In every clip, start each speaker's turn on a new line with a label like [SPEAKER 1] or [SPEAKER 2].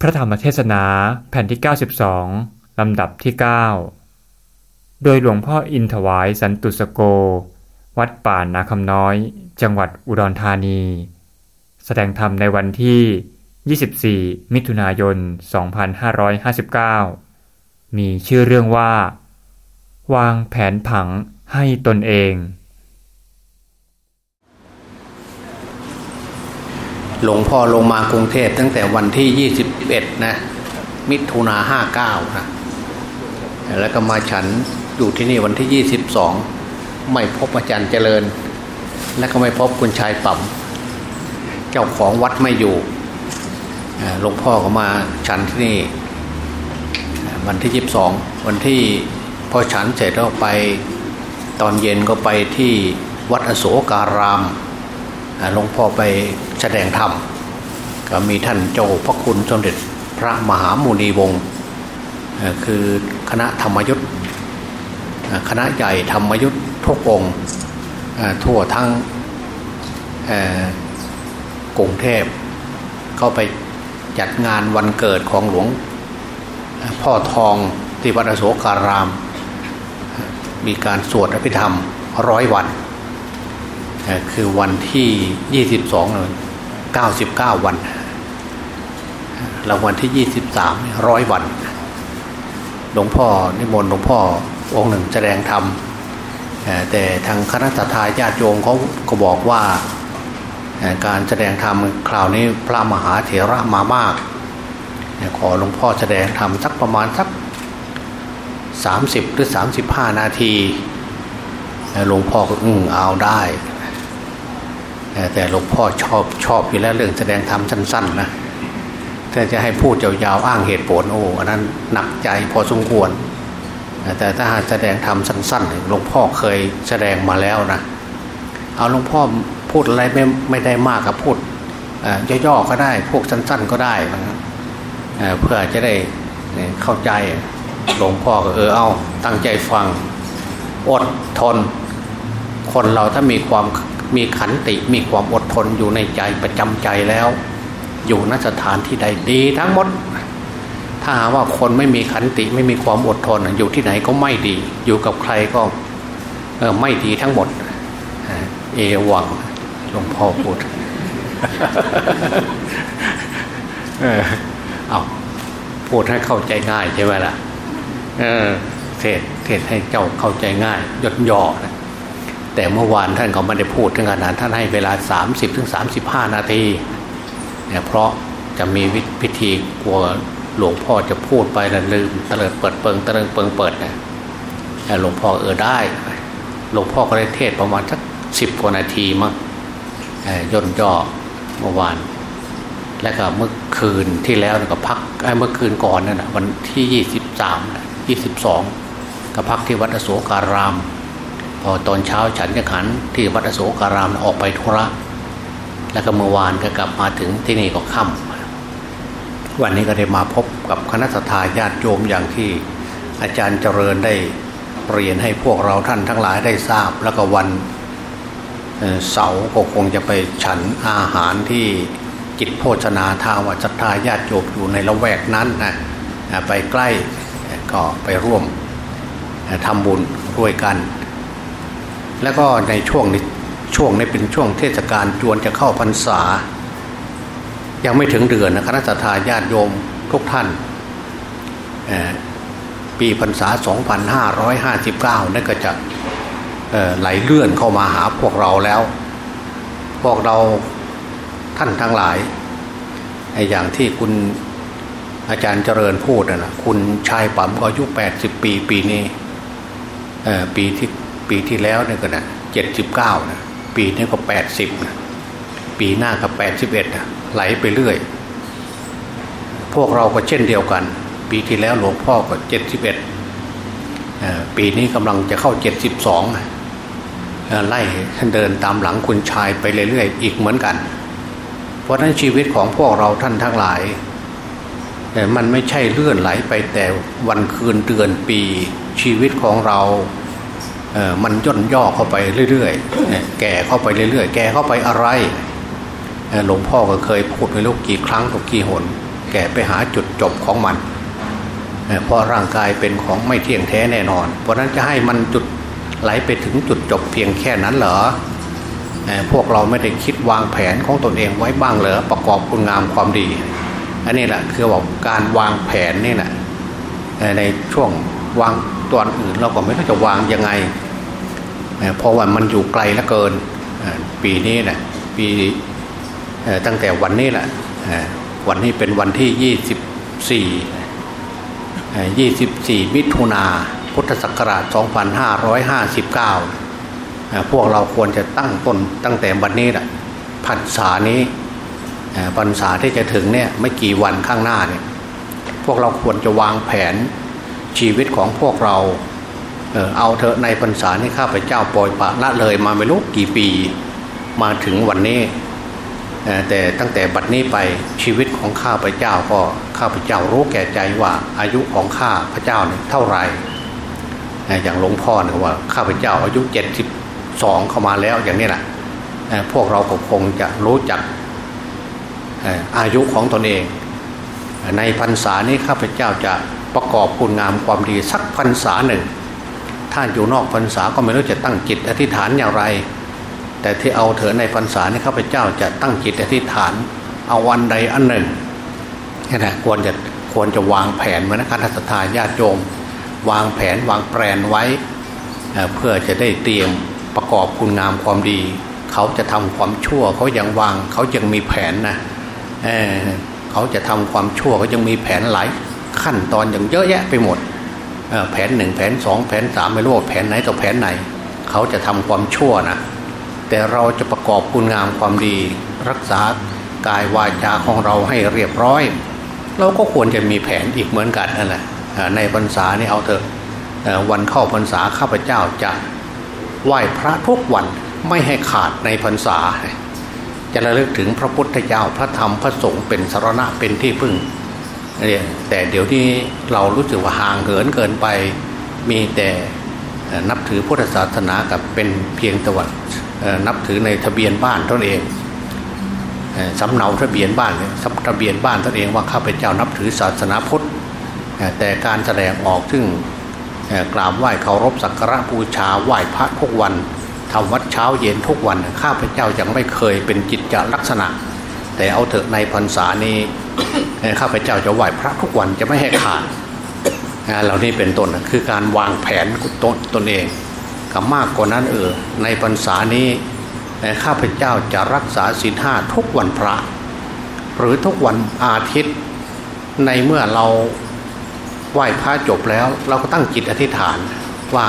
[SPEAKER 1] พระธรรมเทศนาแผ่นที่ 92 ลำดับที่ 9 โดยหลวงพ่ออินถวายสันตุสโก วัดป่านาคำน้อย จังหวัดอุดรธานี แสดงธรรมในวันที่ 24 มิถุนายน 2559 มีชื่อเรื่องว่า วางแผนผังให้ตนเอง
[SPEAKER 2] หลวงพ่อลงมากรุงเทพตั้งแต่วันที่ 21 นะ มิถุนาห้าเก้านะแล้วก็มาฉันอยู่ที่นี่วันที่ 22 ไม่พบอาจารย์เจริญ และก็ไม่พบคุณชายปั่มเจ้าของวัดไม่อยู่หลวงพ่อก็มาฉันที่นี่ วันที่ 22 วันที่พอฉันเสร็จแล้วไปตอนเย็นก็ไปที่วัดอโศการาม หลวงพ่อไปแสดงธรรมก็มีท่านเจ้าพระคุณสมเด็จพระมหามุนีวงศ์คือคณะธรรมยุทธ์คณะใหญ่ธรรมยุทธ์ทุกองทั่วทั้งกรุงเทพเข้าไปจัดงานวันเกิดของหลวงพ่อทองที่วัดอโศการาม มีการสวดอภิธรรมร้อยวัน คือวันที่ 22 99 วันรางวัลที่ 23ร้อยวัน หลวงพ่อนิมนต์หลวงพ่อองค์หนึ่งแสดงธรรมแต่ทางคณะทาญาติโยมเขาก็บอกว่าการแสดงธรรมคราวนี้พระมหาเถระมามาก ขอหลวงพ่อแสดงธรรมสักประมาณสัก 30 หรือ 35 นาทีหลวงพ่อก็อึ้งเอาได้ แต่หลวงพ่อชอบชอบอยู่แล้วเรื่องแสดงธรรมสั้นๆนะถ้าจะให้พูดยาวๆอ้างเหตุผลโอ้อันนั้นหนักใจพอสมควร แต่ถ้าแสดงธรรมสั้นๆหลวงพ่อเคยแสดงมาแล้วนะเอาหลวงพ่อพูดอะไรไม่ไม่ได้มากกับพูดย่อๆก็ได้พวกสั้น ๆก็ได้เพื่อจะได้เข้าใจหลวงพ่อก็เออเอาตั้งใจฟังอดทน คนเราถ้ามีความ มีขันติมีความอดทนอยู่ในใจประจำใจแล้ว อยู่นสถานที่ใดดีทั้งหมด ถ้าหาว่าคนไม่มีขันติไม่มีความอดทนอยู่ที่ไหนก็ไม่ดี อยู่กับใครก็ไม่ดีทั้งหมด เอวังหลวงพ่อพูดเอาพูดให้เข้าใจง่ายใช่ไหมล่ะเออเทศเทศให้เจ้าเข้าใจง่ายยดย่อนะ แต่เมื่อวานท่านก็ไม่ได้พูดถึงขนาดท่านให้เวลา 30-35ถึงนาทีเนี่ยเพราะจะมีพิธีกลัวหลวงพ่อจะพูดไปแล้วลืมเตลิดเปิดเปิงเตลิดเปิงเปิดนะหลวงพ่อเออได้ หลวงพ่อก็ได้เทศประมาณสักสิบกว่านาทีมั้งย่นย่อเมื่อวาน แล้วก็เมื่อคืนที่แล้วก็พักเมื่อคืนก่อนนั่นนะวันที่ยี่สิบสามยี่สิบสองก็พักที่วัดอโศการาม อตอนเช้าฉันจะขันที่วัดอโศการามออกไปธุระ แล้วก็เมื่อวานก็กลับมาถึงที่นี่ก็ค่ำวันนี้ก็ได้มาพบกับคณะทาญาติโยมอย่างที่อาจารย์เจริญได้เรียนให้พวกเราท่านทั้งหลายได้ทราบ แล้วก็วันเสาร์ก็คงจะไปฉันอาหารที่จิตโภชนาทางวัดศรัทธาญาติโยมอยู่ในละแวกนั้นนะไปใกล้ก็ไปร่วมทำบุญด้วยกัน แล้วก็ในช่วงนี้ช่วงนี้เป็นช่วงเทศกาลจวนจะเข้าพรรษา ยังไม่ถึงเดือนนะคณะทาญาติโยมทุกท่านปีพรรษา 2559 นั่นก็จะไหลเลื่อนเข้ามาหาพวกเราแล้ว พวกเราท่านทั้งหลาย อย่างที่คุณอาจารย์เจริญพูดนะคุณชายปั๊มก็อายุ 80 ปีปีนี้ปีที่ ปีที่แล้วเนี่ยก็นะเจ็ดสิบเก้านะปีนี้ก็แปดสิบนะปีหน้าก็แปดสิบเอ็ดนะไหลไปเรื่อย พวกเราก็เช่นเดียวกัน ปีที่แล้วหลวงพ่อก็เจ็ดสิบเอ็ดปีนี้กำลังจะเข้าเจ็ดสิบสองไล่เดินตามหลังคุณชายไปเรื่อยๆอีกเหมือนกัน เพราะนั้นชีวิตของพวกเราท่านทั้งหลายมันไม่ใช่เลื่อนไหลไปแต่วันคืนเดือนปีชีวิตของเรา มันย่นย่อเข้าไปเรื่อยๆ แก่เข้าไปเรื่อยๆ แก่เข้าไปอะไรหลวงพ่อก็เคยพูดไปลูกกี่ครั้งกับกี่หน แก่ไปหาจุดจบของมันเพราะร่างกายเป็นของไม่เที่ยงแท้แน่นอน เพราะนั้นจะให้มันจุดไหลไปถึงจุดจบเพียงแค่นั้นเหรอพวกเราไม่ได้คิดวางแผนของตนเองไว้บ้างเหรอประกอบคุณงามความดี อันนี้แหละคือบอกการวางแผนนี่แหละในช่วงวาง ตัวอื่นเราก็ไม่รู้จะวางยังไงเพราะว่ามันอยู่ไกลเหลือเกินปีนี้นะปีตั้งแต่วันนี้แหละวันนี้เป็นวันที่ 24 24 มิถุนาพุทธศักราช 2559 พวกเราควรจะตั้งต้นตั้งแต่วันนี้แหละพรรษานี้พรรษาที่จะถึงเนี่ยไม่กี่วันข้างหน้าเนี่ยพวกเราควรจะวางแผน ชีวิตของพวกเราเออเอาเถอะในพรรษานี้ข้าพเจ้าปล่อยปะละเลยมาไม่รู้กี่ปีมาถึงวันนี้แต่ตั้งแต่บัดนี้ไปชีวิตของข้าพเจ้าก็ข้าพเจ้ารู้แก่ใจว่าอายุของข้าพเจ้าเนี่ยเท่าไหร่อย่างหลวงพ่อเนี่ยว่าข้าพเจ้าอายุเจ็ดสิบสองเข้ามาแล้วอย่างนี้แหละพวกเราก็คงจะรู้จักอายุของตนเอง ในพรรษานี้ข้าพเจ้าจะ ประกอบคุณงามความดีสักพรรษาหนึ่งท่านอยู่นอกพรรษาก็ไม่รู้จะตั้งจิตอธิษฐานอย่างไร แต่ที่เอาเถอในพรรษานี้ข้าพเจ้าจะตั้งจิตอธิษฐาน เอาวันใดอันหนึ่งนี่นะควรจะควรจะวางแผนเหมือนคณะทาญาติโยม วางแผนวางแผนไว้ เพื่อจะได้เตรียมประกอบคุณงามความดี เขาจะทำความชั่วเขายังวางเขายังมีแผนนะเเขาจะทำความชั่วเขายังมีแผนหลาย ขั้นตอนอย่างเยอะแยะไปหมดแผนหนึ่งแผนสองแผนสามไม่รู้ว่าแผนไหนต่อแผนไหน เขาจะทำความชั่วนะแต่เราจะประกอบคุณงามความดี รักษากายวาจาของเราให้เรียบร้อย เราก็ควรจะมีแผนอีกเหมือนกันนั่นแหละในพรรษานี่เอาเถอะวันเข้าพรรษาข้าพเจ้าจะไหว้พระทุกวันไม่ให้ขาดในพรรษา จะระลึกถึงพระพุทธเจ้าพระธรรมพระสงฆ์เป็นสารณะเป็นที่พึ่ง แต่เดี๋ยวนี้เรารู้สึกว่าห่างเหินเกินไป มีแต่นับถือพุทธศาสนากับเป็นเพียงตะวันนับถือในทะเบียนบ้านตนเองสำเนาทะเบียนบ้านทะเบียนบ้านตนเองว่าข้าพเจ้านับถือศาสนาพุทธแต่การแสดงออกซึ่งกราบไหว้เคารพสักการะบูชาไหว้พระทุกวันทำวัดเช้าเย็นทุกวันข้าพเจ้ายังไม่เคยเป็นจิตจลักษณะ แต่เอาเถอะในพรรษานี้ข้าพเจ้าจะไหว้พระทุกวันจะไม่ให้ขาดเหล่านี้เป็นต้นคือการวางแผนตนตนเองกับมากกว่านั้นเออในพรรษานี้ข้าพเจ้าจะรักษาศีลห้าทุกวันพระ หรือทุกวันอาทิตย์ในเมื่อเราไหว้พระจบแล้ว เราก็ตั้งจิตอธิษฐานว่า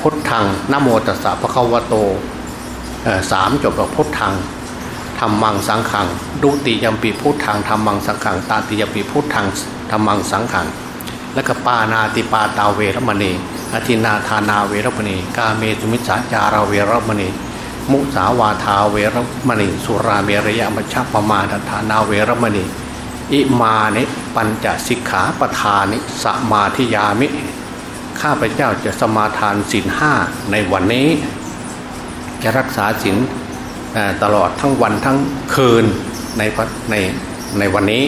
[SPEAKER 2] พุทธังนโมตัสสะพระคาวโตสามจบกับพุทธัง ธรรมังสังขังดุติยมปีพุทธังธรรมังสังขังตาติยมปีพุทธังธรรมังสังขัง และก็ปานาติปาตาเวรมณีอธินาธานาเวรมณีกาเมสุมิจฉาจาราเวรมณีมุสาวาทาเวรมณีสุราเมรยมัชฌปมาทานาเวรมณีอิมานิปัญจสิกขาปทานิสมาธิยามิ ข้าพเจ้าจะสมาทานศีลห้าในวันนี้ จะรักษาศีล ตลอดทั้งวันทั้งคืนในในในวันนี้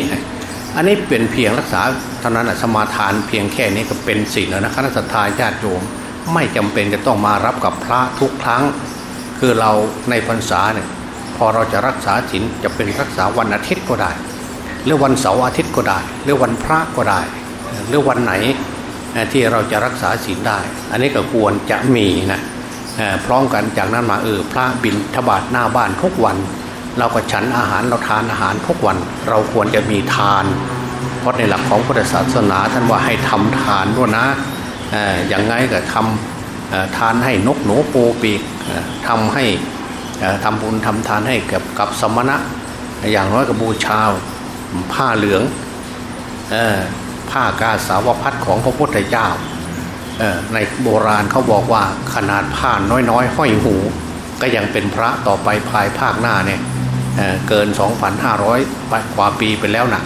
[SPEAKER 2] อันนี้เป็นเพียงรักษาเท่านั้นสมาทานเพียงแค่นี้ก็เป็นศีลแล้วนะคณะสัตยาญาติโยมไม่จำเป็นจะต้องมารับกับพระทุกครั้ง คือเราในพรรษาเนี่ยพอเราจะรักษาศีลจะเป็นรักษาวันอาทิตย์ก็ได้ หรือวันเสาร์อาทิตย์ก็ได้ หรือวันพระก็ได้ หรือวันไหนที่เราจะรักษาศีลได้ อันนี้ก็ควรจะมีนะ พร้อมกันจากนั้นมาเออพระบินทบาทหน้าบ้านทุกวัน เราก็ฉันอาหารเราทานอาหารทุกวัน เราควรจะมีทาน เพราะในหลักของพุทธศาสนาท่านว่าให้ทำทานด้วยนะอย่างไงก็ทำทานให้นกหนูปูปีกทำให้ทำบุญทำทานให้กับกับสมณะ อย่างน้อยกับบูชาผ้าเหลืองผ้ากาสาวพัดของพระพุทธเจ้า ในโบราณเขาบอกว่าขนาดผ้าน้อยๆ ห้อยหู ก็ยังเป็นพระต่อไปภายภาคหน้าเนี่ยเเกิน 2,500กว่าปีไปแล้วนะ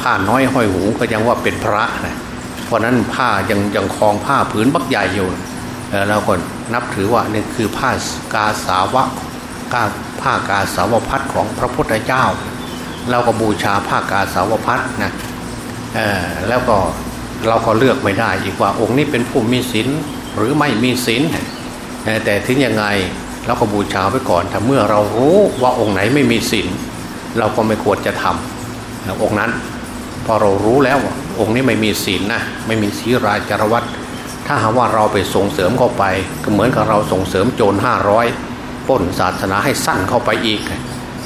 [SPEAKER 2] ผ้าน้อยห้อยหูก็ยังว่าเป็นพระนะเพราะนั้นผ้ายังยังคลองผ้าผืนบักใหญ่อยู่เราก็นับถือว่านี่คือผ้ากาสาวะกาผ้ากาสาวพัดของพระพุทธเจ้า เราก็บูชาผ้ากาสาวพัดนะแล้วก็ เราก็เลือกไม่ได้อีกว่าองค์นี้เป็นผู้มีศีลหรือไม่มีศีลแต่ถึงยังไงเราก็บูชาไว้ก่อนถ้าเมื่อเรารู้ว่าองค์ไหนไม่มีศีลเราก็ไม่ควรจะทำองค์นั้น พอเรารู้แล้วองค์นี้ไม่มีศีลนะไม่มีศีราจารวัตถ้าหาว่าเราไปส่งเสริมเข้าไป ก็เหมือนกับเราส่งเสริมโจรห้าร้อยป้นศาสนาให้สั้นเข้าไปอีก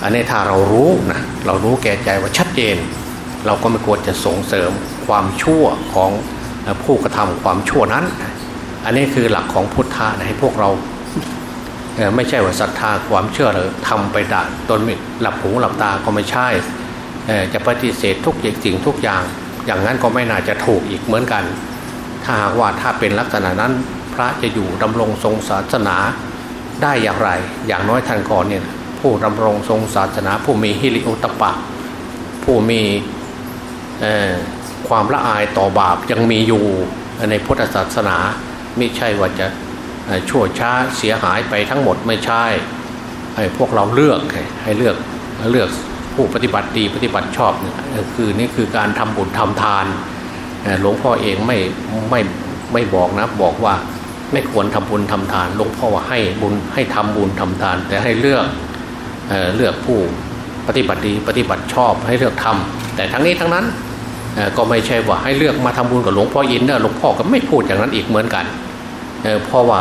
[SPEAKER 2] อันนี้ถ้าเรารู้นะเรารู้แก่ใจว่าชัดเจน เราก็ไม่ควรจะส่งเสริม ความชั่วของผู้กระทำความชั่วนั้น อันนี้คือหลักของพุทธะนะให้พวกเราไม่ใช่ว่าศรัทธาความเชื่อเลยทำไปด่าตนหลับหูหลับตาก็ไม่ใช่จะปฏิเสธทุกสิ่งทุกอย่าง อย่างนั้นก็ไม่น่าจะถูกอีกเหมือนกัน ถ้าหากว่าถ้าเป็นลักษณะนั้นพระจะอยู่ดำรงทรงศาสนาได้อย่างไร อย่างน้อยท่านก่อนเนี่ยผู้ดำรงทรงศาสนา ผู้มีฮิริโอตปะ ผู้มี ความละอายต่อบาปยังมีอยู่ในพุทธศาสนาไม่ใช่ว่าจะชั่วช้าเสียหายไปทั้งหมดไม่ใช่ให้พวกเราเลือกให้เลือกเลือกผู้ปฏิบัติดีปฏิบัติชอบเนี่ยคือนี่คือการทำบุญทำทานหลวงพ่อเองไม่ไม่ไม่บอกนะบอกว่าไม่ควรทำบุญทำทานหลวงพ่อว่าให้บุญให้ทำบุญทำทาน แต่ให้เลือกเเลือกผู้ปฏิบัติดีปฏิบัติชอบให้เลือกทำแต่ทั้งนี้ทั้งนั้น ก็ไม่ใช่ว่าให้เลือกมาทำบุญกับหลวงพ่ออินเนอหลวงพ่อก็ไม่พูดอย่างนั้นอีกเหมือนกันเพราะว่า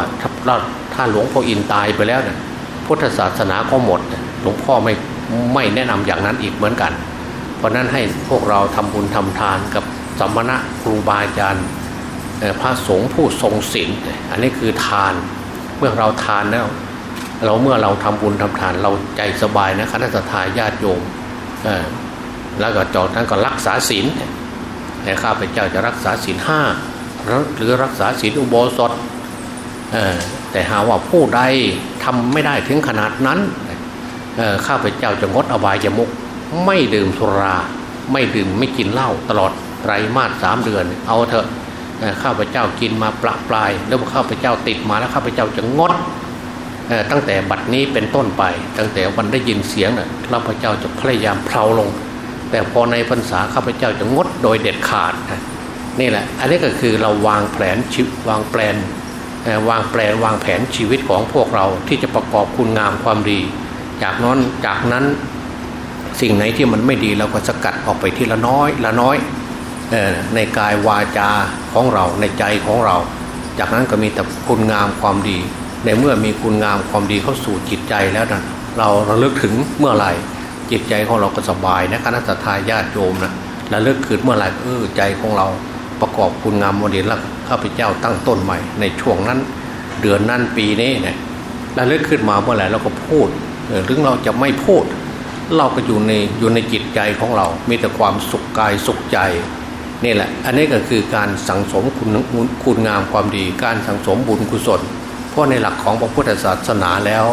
[SPEAKER 2] ถ้าหลวงพ่ออินตายไปแล้วเนี่ยพุทธศาสนาก็หมด หลวงพ่อไม่ไม่แนะนำอย่างนั้นอีกเหมือนกัน เพราะนั้นให้พวกเราทำบุญทำทานกับสมณะครูบาอาจารย์พระสงฆ์ผู้ทรงศีลอันนี้คือทานเมื่อเราทานแล้วเราเมื่อเราทำบุญทำทานเราใจสบายนะคณะทาญาติโยม แล้วก็จอดนั้นก็รักษาศีลแต่ข้าพเจ้าจะรักษาศีลห้าหรือรักษาศีลอุโบสถแต่หาว่าผู้ใดทำไม่ได้ถึงขนาดนั้นข้าพเจ้าจะงดอบายมุกไม่ดื่มสุรา ไม่ดื่มไม่กินเหล้าตลอดไตรมาสสามเดือน เอาเถอะข้าพเจ้ากินมาปลาปลาย แล้วข้าพเจ้าติดมาแล้วข้าพเจ้าจะงดตั้งแต่บัดนี้เป็นต้นไป ตั้งแต่วันได้ยินเสียงน่ะข้าพเจ้าจะพยายามเพลาลง แต่พอในพรรษาข้าพเจ้าจะงดโดยเด็ดขาดนี่แหละ อันนี้ก็คือเราวางแผนชีวางแปลนวางแปลนวางแผนชีวิตของพวกเราที่จะประกอบคุณงามความดี จากนั้นจากนั้นสิ่งไหนที่มันไม่ดีเราก็สกัดออกไปทีละน้อยละน้อยในกายวาจาของเราในใจของเรา จากนั้นก็มีแต่คุณงามความดี ในเมื่อมีคุณงามความดีเข้าสู่จิตใจแล้วนะเราระลึกถึงเมื่อไหร่ จิตใจของเราก็สบายนะคณะทาญาติโยมนะระลึกขึ้นเมื่อไหร่เออใจของเราประกอบคุณงามวามดีแล้วข้าพเจ้าตั้งต้นใหม่ ในช่วงนั้น เดือนนั้นปีนี้เนี่ยระลึกขึ้นมาเมื่อไหร่เราก็พูดหรือเราจะไม่พูด เราก็อยู่ในอยู่ในจิตใจของเรา มีแต่ความสุขกายสุขใจนี่แหละ อันนี้ก็คือการสังสมคุณคุณงามความดี การสังสมบุญกุศล เพราะในหลักของพระพุทธศาสนาแล้ว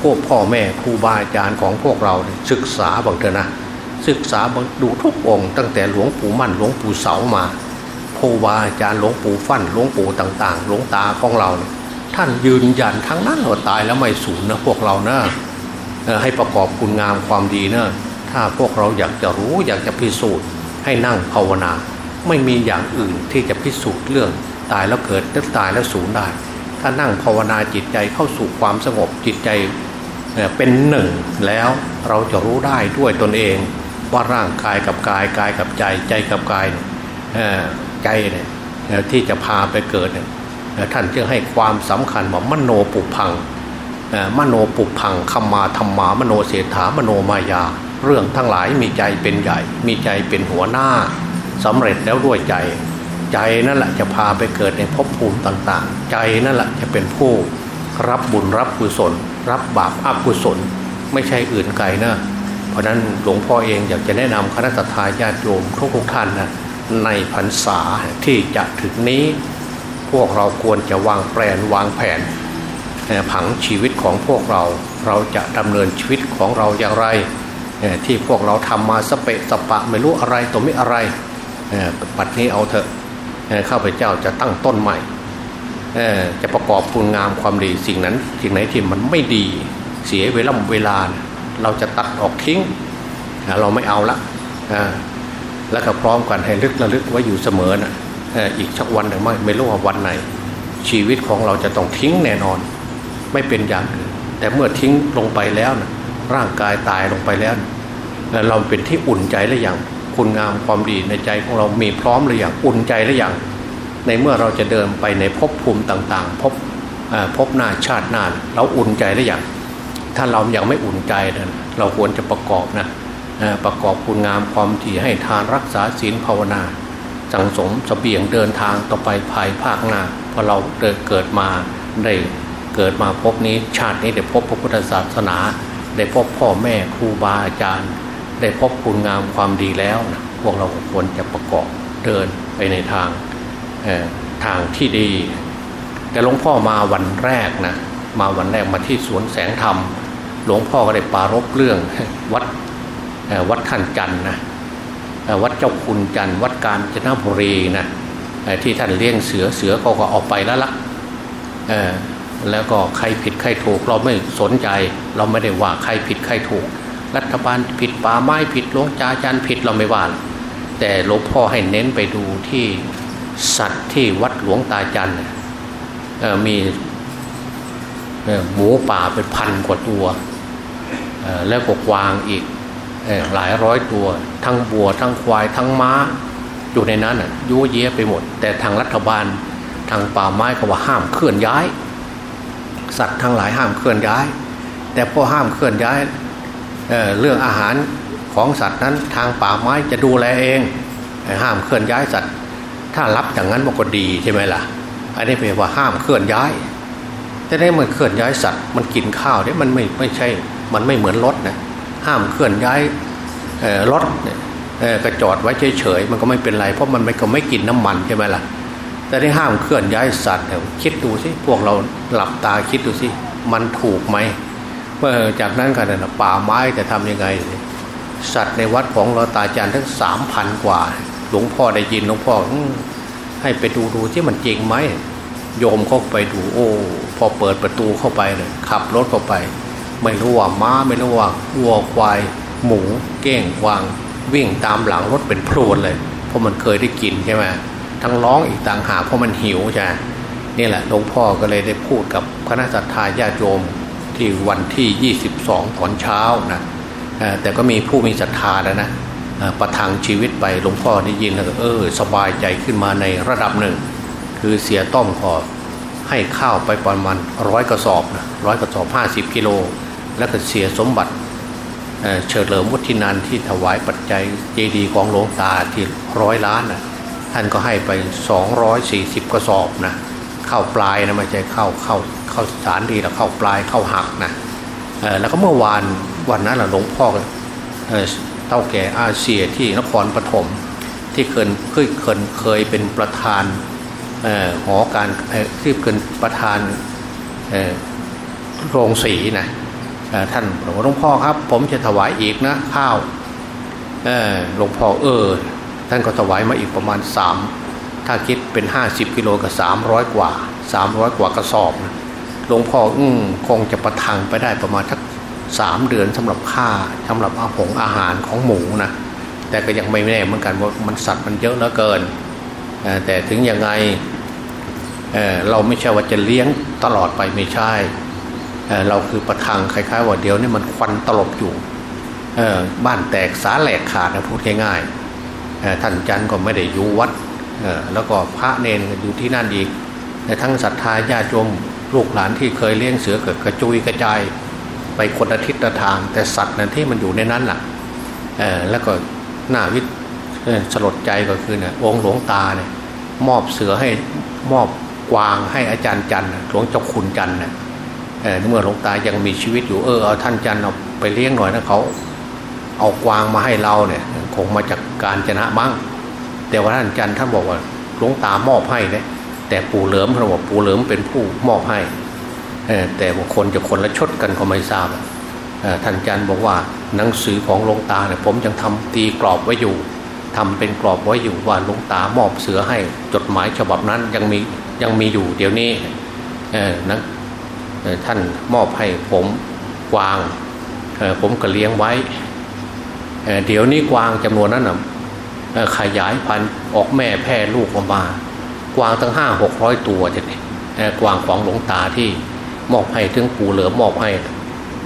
[SPEAKER 2] พวกพ่อแม่ครูบาอาจารย์ของพวกเราศึกษาบางเถอะนะ ศึกษาบังดูทุกองค์ตั้งแต่หลวงปู่มั่นหลวงปู่เสามาครูบาอาจารย์หลวงปู่ฟั่นหลวงปู่ต่าง ๆ หลวงตาของเรา ท่านยืนยันทั้งนั้นว่าตายแล้วไม่สูญนะพวกเรานะให้ประกอบคุณงามความดีนะถ้าพวกเราอยากจะรู้อยากจะพิสูจน์ให้นั่งภาวนา ไม่มีอย่างอื่นที่จะพิสูจน์เรื่อง ตายแล้วเกิดแล้วตายแล้วสูญได้ ถ้านั่งภาวนาจิตใจเข้าสู่ความสงบจิตใจเป็นหนึ่งแล้วเราจะรู้ได้ด้วยตนเอง ว่าร่างกายกับกายกายกับใจใจกับกายใจเนี่ยที่จะพาไปเกิดท่านจึงให้ความสำคัญว่ามโนปุพังมโนปุพังคำมาธรรมามโนเสถามโนมายา เรื่องทั้งหลายมีใจเป็นใหญ่ มีใจเป็นหัวหน้าสำเร็จแล้วด้วยใจ ใจนั่นแหละจะพาไปเกิดในภพภูมิต่างๆ ใจนั่นแหละจะเป็นผู้รับบุญรับกุศล รับบาปอกุศล ไม่ใช่อื่นไกลนะเพราะนั้นหลวงพ่อเองอยากจะแนะนำคณะทาญาติโยมทุกๆท่านนะในพรรษาที่จะถึงนี้ พวกเราควรจะวางแผนวางแผนผังชีวิตของพวกเราเราจะดำเนินชีวิตของเราอย่างไร ที่พวกเราทำมาสเปะสปะไม่รู้อะไรตัวไม่อะไรปัดนี้เอาเถอะ ข้าพเจ้าจะตั้งต้นใหม่จะประกอบคุณงามความดีสิ่งนั้น สิ่งไหนที่มันไม่ดีเสียเวลาเวลา เราจะตัดออกทิ้ง เราไม่เอาละแล้วก็พร้อมกันให้ลึกระลึกไว้อยู่เสมอนะอีกสักวันหนึ่งไม่ไม่รู้ว่าวันไหน ชีวิตของเราจะต้องทิ้งแน่นอน ไม่เป็นอย่างอื่นแต่เมื่อทิ้งลงไปแล้วนะร่างกายตายลงไปแล้ว เราเป็นที่อุ่นใจหรือยัง คุณงามความดีในใจของเรามีพร้อมหรือยังอุ่นใจหรือยังในเมื่อเราจะเดินไปในภพภูมิต่างๆพบพบหน้าชาติหน้าเราอุ่นใจหรือยังถ้าเรายัางไม่อุ่นใจนะเราควรจะประกอบนะประกอบคุณงามความดีให้ทานรักษาศีลภาวนาสังสมสเสบียงเดินทางต่อไปภายภาคหน้าพอเราเกิดมาได้เกิดมาพบนี้ชาตินี้ได้พบพระพุทธศาสนา ได้พบพ่อแม่ครูบาอาจารย์ ได้พบคุณงามความดีแล้วนะพวกเราควรจะประกอบเดินไปในทางทางที่ดี แต่หลวงพ่อมาวันแรกนะมาวันแรกมาที่สวนแสงธรรม หลวงพ่อก็ได้ปารบเรื่องวัดวัดท่านจันนะวัดเจ้าคุณจันวัดการจนบุรีนะที่ท่านเลี้ยงเสือเสือเขาก็ออกไปแล้วละ่ะแล้วก็ใครผิดใครถูกเราไม่สนใจ เราไม่ได้ว่าใครผิดใครถูก รัฐบาลผิดป่าไม้ผิดหลวงจาจันผิดเราไม่ว่า แต่หลวงพ่อให้เน้นไปดูที่สัตว์ที่วัดหลวงตาจันมีหมูป่าเป็นพันกว่าตัวแล้วก็กวางอีกหลายร้อยตัว ทั้งบัวทั้งควายทั้งม้า อยู่ในนั้นยุ่ยเยะไปหมด แต่ทางรัฐบาลทางป่าไม้เขาว่าห้ามเคลื่อนย้าย สัตว์ทั้งหลายห้ามเคลื่อนย้าย แต่พอห้ามเคลื่อนย้าย เเรื่องอาหารของสัตว์นั้นทางป่าไม้จะดูแลเองห้ามเคลื่อนย้ายสัตว์ ถ้ารับอย่างนั้นมันก็ดีใช่ไหมล่ะ อันนี้แปลว่าห้ามเคลื่อนย้าย แต่ได้มันเคลื่อนย้ายสัตว์ มันกินข้าวเนี่ยมันไม่ไม่ใช่ มันไม่เหมือนรถนะห้ามเคลื่อนย้ายรถกระจอดไว้เฉยๆมันก็ไม่เป็นไรเพราะมันไม่ก็ไม่กินน้ำมันใช่ไหมล่ะ แต่ได้ห้ามเคลื่อนย้ายสัตว์คิดดูสิพวกเราหลับตาคิดดูสิมันถูกไหม เมื่อจากนั้นกันนะป่าไม้จะทํำยังไง สัตว์ในวัดของเราตาจารย์ทั้งสามพันกว่า หลวงพ่อได้ยินหลวงพ่อให้ไปดูดูที่มันจริงไหมโยมเข้าไปดูโอ้ พอเปิดประตูเข้าไปเลยขับรถเข้าไป ไม่รู้ว่าม้าไม่รู้ว่าวัวควาย หมู เก้งวาง วิ่งตามหลังรถเป็นพรวนเลย เพราะมันเคยได้กินใช่ไหมทั้งร้องอีกต่างหากเพราะมันหิวใช่นี่แหละหลวงพ่อก็เลยได้พูดกับคณะสัตยาญาติโยม ที่วันที่ 22 ตอนเช้านะแต่ก็มีผู้มีศรัทธาแล้วนะประทังชีวิตไปหลวงพ่อได้ยินแล้วเออ สบายใจขึ้นมาในระดับหนึ่ง คือเสียต้อมขอให้ข้าวไปประมาณร้อยกระสอบนะร้อยกระสอบห้าสิบกิโล แล้วก็เสียสมบัติเฉิดเลิมวุฒินันที่ถวายปัจจัยเจดีของหลวงตาที่ร้อยล้านนะท่านก็ให้ไป 240 กระสอบนะข้าวปลายนะไม่ใช่ข้าเข้าว เข้าสารดีแล้วเข้าปลายเข้าหักนะแล้วก็เมื่อวานวันนั้นหลวงพ่อเต้าแก่อาเซียที่นครปฐมที่เคยเคยเคยเป็นประธานหอการที่เป็นประธานโรงสีนะท่านหลวงพ่อครับ ผมจะถวายอีกนะข้าวหลวงพ่อเออ ท่านก็ถวายมาอีกประมาณสามถ้าคิดเป็นห้าสิบกิโลกับสามร้อยกว่าสามร้อยกว่ากระสอบนะ หลวงพ่ออืคงจะประทังไปได้ประมาณทักสามเดือนสำหรับค่าสำหรับอาหงอาหารของหมูนะแต่ก็ยังไม่แน่เหมือนกันว่ามันสัตว์มันเยอะเหลือเกิน แต่ถึงยังไงเเราไม่ใช่ว่าจะเลี้ยงตลอดไปไม่ใช่เเราคือประทังคล้ายๆว่าเดียวนี่มันควันตลบอยู่บ้านแตกสาแหลกขาดนะพูดง่ายๆท่านจันก็ไม่ได้อยู่วัดแล้วก็พระเนนอยู่ที่นั่นอีกแต่ทั้งศรัทธาญาติโยม ลูกหลานที่เคยเลี้ยงเสือเกิดกระจุยกระจาย ไปคนอาทิตย์ละทาง แต่สัตว์นั้นที่มันอยู่ในนั้นล่ะแล้วก็หน้าวิสลดใจก็คือเนี่ยองหลวงตาเนี่ยมอบเสือให้มอบกวางให้อาจารย์จันหลวงเจ้าคุณจันเนี่ยเมื่อหลวงตายังมีชีวิตอยู่เออเอาท่านจันเอาไปเลี้ยงหน่อยนะเขาเอากวางมาให้เราเนี่ย คงมาจากการชนะบ้างแต่ว่าท่านจันท่านบอกว่าหลวงตามอบให้เนี่ย แต่ปู่เหลิมเขาบอกปู่เหลิมเป็นผู้มอบให้แต่บางคนจะคนละชดกันก็ไม่ทราบท่านจันบอกว่าหนังสือของหลวงตาเนี่ยผมยังทำตีกรอบไว้อยู่ทำเป็นกรอบไว้อยู่ว่าหลวงตามอบเสือให้จดหมายฉบับนั้นยังมียังมีอยู่เดี๋ยวนี้นะท่านมอบให้ผมกวางผมก็เลี้ยงไว้เดี๋ยวนี้กวางจำนวนนั้นขยายพันธุ์ออกแม่แพร่ลูกออกมา กวางตั้งห้าหกร้อยตัวจะเนี่ยกวางของหลวงตาที่มอบให้ถึงปู่เหลือมอบให้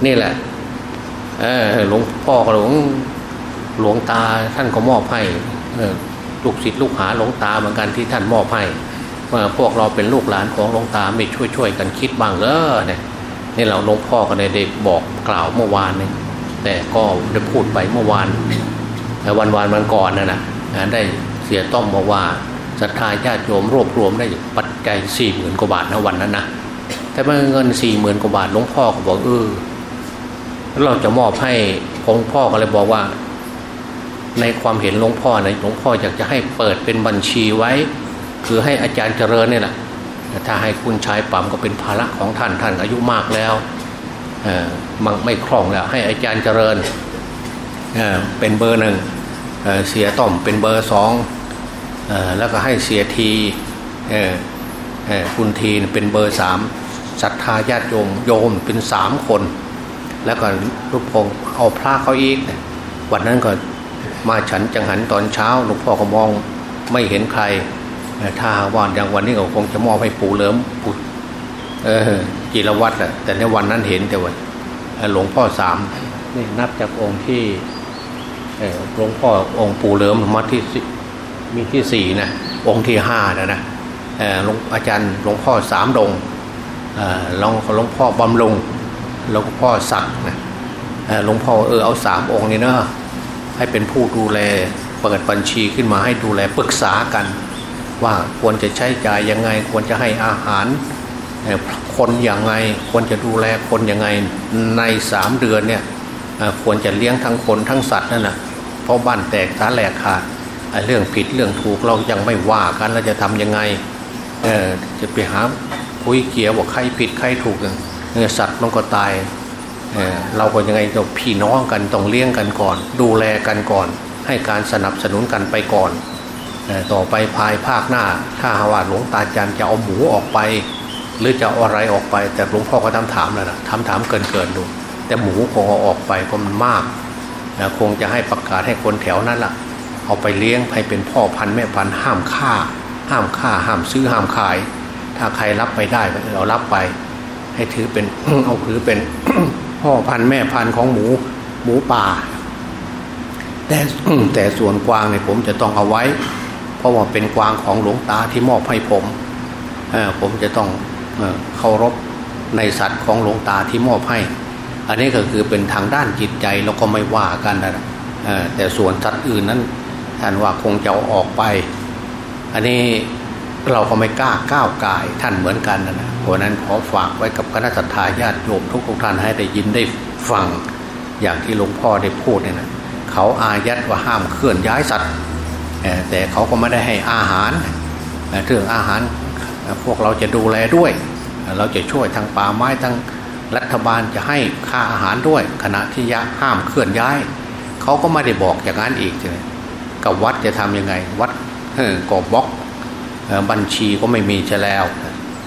[SPEAKER 2] นี่แหละหลวงพ่อหลวงหลวงตาท่านก็มอบให้ลูกศิษย์ลูกหาหลวงตาเหมือนกันที่ท่านมอบให้พวกเราเป็นลูกหลานของหลวงตาไม่ช่วยช่วยกันคิดบ้างเออเนี่ยนี่เราหลวงพ่อก็ได้บอกกล่าวเมื่อวานนี่แต่ก็ได้พูดไปเมื่อวานวันวานวันก่อนนะนะได้เสียต้อมมาว่า ศรัทธาญาติโยมรวบรวมได้ปัจจัยสี่หมื่นกว่าบาทนะวันนั้นนะแต่เมื่อเงินสี่หมื่นกว่าบาทหลวงพ่อก็บอกเออเราจะมอบให้หลวงพ่อก็เลยบอกว่า ในความเห็นหลวงพ่อนะหลวงพ่ออยากจะให้เปิดเป็นบัญชีไว้ คือให้อาจารย์เจริญเนี่ยแหละถ้าให้คุณชายปั๊มก็เป็นภาระของท่านท่านอายุมากแล้วมันไม่คล่องแล้ว ให้อาจารย์เจริญเป็นเบอร์หนึ่งเสียต่อมเป็นเบอร์สอง แล้วก็ให้เสียทีคุณทีเป็นเบอร์สามศรัทธาญาติโยมโยมเป็นสามคน แล้วก็ลูกพงเอาพระเขาอีก วันนั้นก็มาฉันจังหันตอนเช้าหลวงพ่อก็มองไม่เห็นใคร ถ้าวันอย่างวันนี้ก็คงจะมอบให้ปู่เลิมปู่จิรวัตรแหละแต่ในวันนั้นเห็นแต่วันหลวงพ่อสามนี่นับจากองค์ที่หลวงพ่อองค์ปู่เลิมมาที่ มีที่สี่นะองค์ที่ห้านะนะหลวงอาจารย์หลวงพ่อสามดงหลวงหลวงพ่อบำรุงหลวงพ่อศักนะหลวงพ่อเออเอาสามองค์นี้เนาะให้เป็นผู้ดูแลเปิดบัญชีขึ้นมาให้ดูแลปรึกษากัน ว่าควรจะใช้จ่ายยังไง ควรจะให้อาหารคนอย่างไงควรจะดูแลคนอย่างไงในสามเดือนเนี่ยควรจะเลี้ยงทั้งคนทั้งสัตว์นั่นแหะเพราะบ้านแตกสาแหลกขาด เรื่องผิดเรื่องถูกเรายังไม่ว่ากันเราจะทํำยังไงจะไปหาคุยเกี่ยวว่าใครผิดใครถูกเนื้อสัตว์มันก็ตายเเราก็ยังไงต้องพี่น้องกันต้องเลี้ยงกันก่อน ดูแลกันก่อน ให้การสนับสนุนกันไปก่อนต่อไปภายภาคหน้า ถ้าหาว่าหลวงตาจันจะเอาหมูออกไป หรือจะเอาอะไรออกไป แต่หลวงพ่อก็ทำถามแล้วนะทำถามเกินเกินดู แต่หมูคงเอาออกไปเพราะมันมากคงจะให้ประกาศให้คนแถวนั้นละ่ะ เอาไปเลี้ยงให้เป็นพ่อพันธุ์แม่พันธุ์ห้ามฆ่า ห้ามฆ่าห้ามซื้อห้ามขาย ถ้าใครรับไปได้เอารับไป ให้ถือเป็นเอาถือเป็นพ่อพันธุ์แม่พันธุ์ของหมูหมูป่า แต่แต่ส่วนกวางเนี่ยผมจะต้องเอาไว้ เพราะว่าเป็นกวางของหลวงตาที่มอบให้ผมผมจะต้องเคารพในสัตว์ของหลวงตาที่มอบให้ อันนี้ก็คือเป็นทางด้านจิตใจเราก็ไม่ว่ากันนะแต่ส่วนสัตว์อื่นนั้น ท่านว่าคงจะออกไป อันนี้เราก็ไม่กล้าก้าวกายท่านเหมือนกันนะเพราะนั้นขอฝากไว้กับคณะสัตยาญาติโยมทุกท่านให้ได้ยินได้ฟังอย่างที่หลวงพ่อได้พูดเนี่ยนะเขาอายัดว่าห้ามเคลื่อนย้ายสัตว์แต่เขาก็ไม่ได้ให้อาหารเรื่องอาหารพวกเราจะดูแลด้วย เราจะช่วยทางป่าไม้ทางรัฐบาลจะให้ค่าอาหารด้วย ขณะที่ยะห้ามเคลื่อนย้าย เขาก็ไม่ได้บอกอย่างนั้นอีกเลย กับวัดจะทํำยังไง วัดก็บล็อกบัญชีก็ไม่มีใช่แล้ว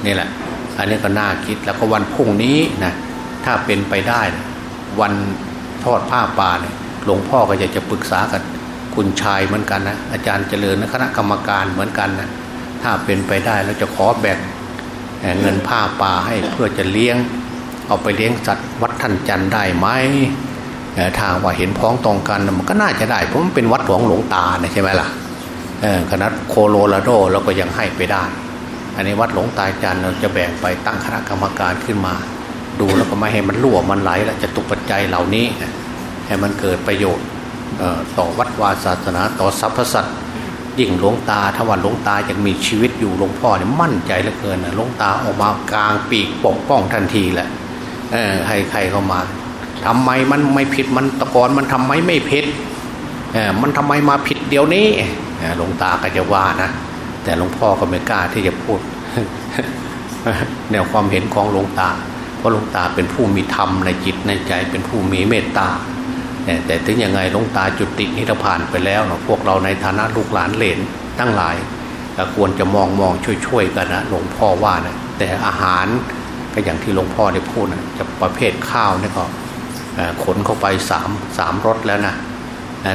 [SPEAKER 2] นี่แหละ อันนี้ก็น่าคิดแล้วก็วันพุ่งนี้นะถ้าเป็นไปได้ วันทอดผ้าป่าเนี่ยหลวงพ่อก็จะจะปรึกษากับคุณชายเหมือนกันนะอาจารย์เจริญคณะกรรมการเหมือนกันนะถ้าเป็นไปได้เราจะขอแบ่งเงินผ้าป่าให้เพื่อจะเลี้ยง เอาไปเลี้ยงสัตว์วัดท่านจันได้ไหม ทางว่าเห็นพ้องตรงกันมันก็น่าจะได้เพราะมันเป็นวัดหลวงหลวงตาใช่ไหมล่ะคณะโคโลราโดเราก็ยังให้ไปได้ อันนี้วัดหลวงตาจันเราจะแบ่งไปตั้งคณะกรรมการขึ้นมา ดูแล้วก็ไม่ให้มันรั่วมันไหลแล้วจะตุกปัจจัยเหล่านี้ ให้มันเกิดประโยชน์ต่อวัดวาศาสนาต่อสรรพสัตว์ยิ่งหลวงตาถ้าวันหลวงตายังมีชีวิตอยู่หลวงพ่อเนี่ยมั่นใจเหลือเกินนะหลวงตาออกมากลางปีกปกป้องทันทีแหละให้ใครเข้ามา ทำไมมันไม่ผิดมันตะกอนมันทำไมไม่ผิดมันทำไมมาผิดเดี๋ยวนี้หลวงตาก็จะว่านะแต่หลวงพ่อก็ไม่กล้าที่จะพูด แนวความเห็นของหลวงตา เพราะหลวงตาเป็นผู้มีธรรมในจิตในใจเป็นผู้มีเมตตาแต่ถึงยังไงหลวงตาจุตินิพพานไปแล้วเนาะพวกเราในฐานะลูกหลานเหลนตั้งหลายควรจะมองมองช่วยๆกันนะหลวงพ่อว่านะแต่อาหารก็อย่างที่หลวงพ่อได้พูดนะจะประเภทข้าวนี่ก็ ขนเข้าไปสามสามรถแล้วนะ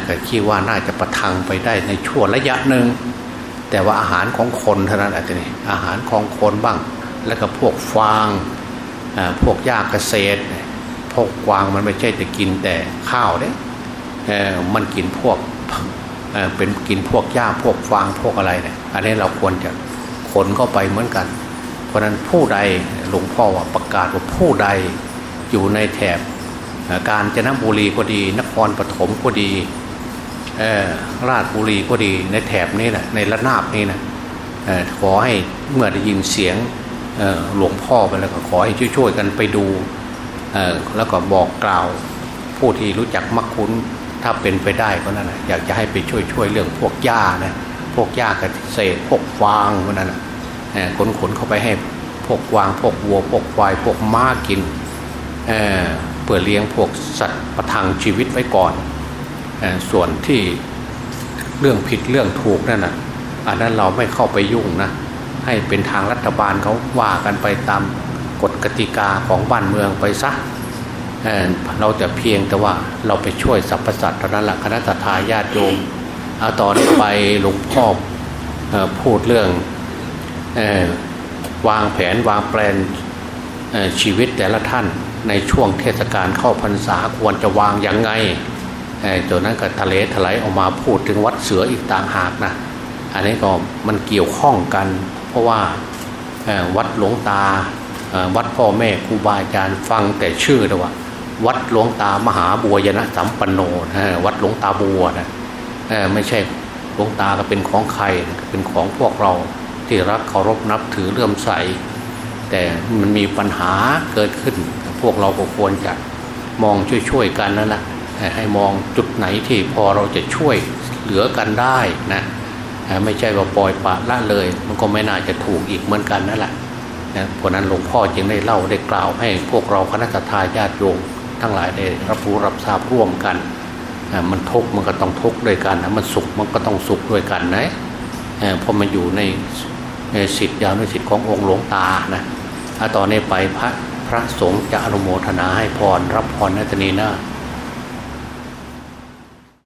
[SPEAKER 2] ก็คิดว่าน่าจะประทังไปได้ในช่วงระยะหนึ่งแต่ว่าอาหารของคนเท่านั้นอาจจะนี่อาหารของคนบ้าง แล้วก็พวกฟางพวกหญ้าเกษตร พวกกวางมันไม่ใช่จะกินแต่ข้าวเด้มันกินพวกเป็นกินพวกหญ้าพวกฟางพวกอะไรเนี่ยอันนี้เราควรจะขนเข้าไปเหมือนกัน เพราะนั้นผู้ใดหลวงพ่อว่าประกาศว่าผู้ใดอยู่ในแถบ การจนบุรีก็ดี นครปฐมก็ดีราชบุรีก็ดีในแถบนี้นะในระนาบนี้นะขอให้เมื่อได้ยินเสียงหลวงพ่อไปแล้วก็ขอให้ช่วยๆกันไปดูแล้วก็บอกกล่าวผู้ที่รู้จักมักคุ้นถ้าเป็นไปได้ก็นั่นนะอยากจะให้ไปช่วยช่วยเรื่องพวกหญ้านะพวกหญ้าเกษตรพวกฟางพวกนั้นนะขนขนเข้าไปให้พวกวางพวกวัวพวกควายพวกม้ากิน เพื่อเลี้ยงพวกสัตว์ประทังชีวิตไว้ก่อน ส่วนที่เรื่องผิดเรื่องถูกนั่นนะอันนั้นเราไม่เข้าไปยุ่งนะ ให้เป็นทางรัฐบาลเขาว่ากันไปตามกฎกติกาของบ้านเมืองไปซะเเราจะเพียงแต่ว่าเราไปช่วยสรรพสัตว์เท่านั้นแหละคณะทาญาติโยมเอาตอนไปหลวงพ่อพูดเรื่องวางแผนวางแปลนชีวิตแต่ละท่าน ในช่วงเทศกาลเข้าพรรษาควรจะวางอย่างไงตัวนั้นก็ทะเลถลายออกมาพูดถึงวัดเสืออีกต่างหากนะอันนี้ก็มันเกี่ยวข้องกัน เพราะว่าวัดหลวงตาวัดพ่อแม่ครูบาอาจารย์ฟังแต่ชื่อแต่ว่า วัดหลวงตามหาบัวยนะสัมปันโนวัดหลวงตาบัวนะไม่ใช่หลวงตาก็เป็นของใครเป็นของพวกเราที่รักเคารพนับถือเลื่อมใส แต่มันมีปัญหาเกิดขึ้น พวกเราก็ควรจะมองช่วยๆกันนั่นแหละให้มองจุดไหนที่พอเราจะช่วยเหลือกันได้นะไม่ใช่ว่าปล่อยปละละเลย มันก็ไม่น่าจะถูกอีกเหมือนกันนั่นแหละนะเพราะนั้นหลวงพ่อจึงได้เล่าได้กล่าวให้พวกเราคณะทาญาติโยมทั้งหลายได้รับรู้รับทราบร่วมกัน มันทุกมันก็ต้องทุกด้วยกันนะมันสุขมันก็ต้องสุขด้วยกันนะเพราะมันอยู่ในสิทธิยาวในสิทธิขององค์หลวงตานะถ้าตอนนี้ไปพระ ระสงฆ์จะอนุโมทนาให้พรรับพรในตนีนะ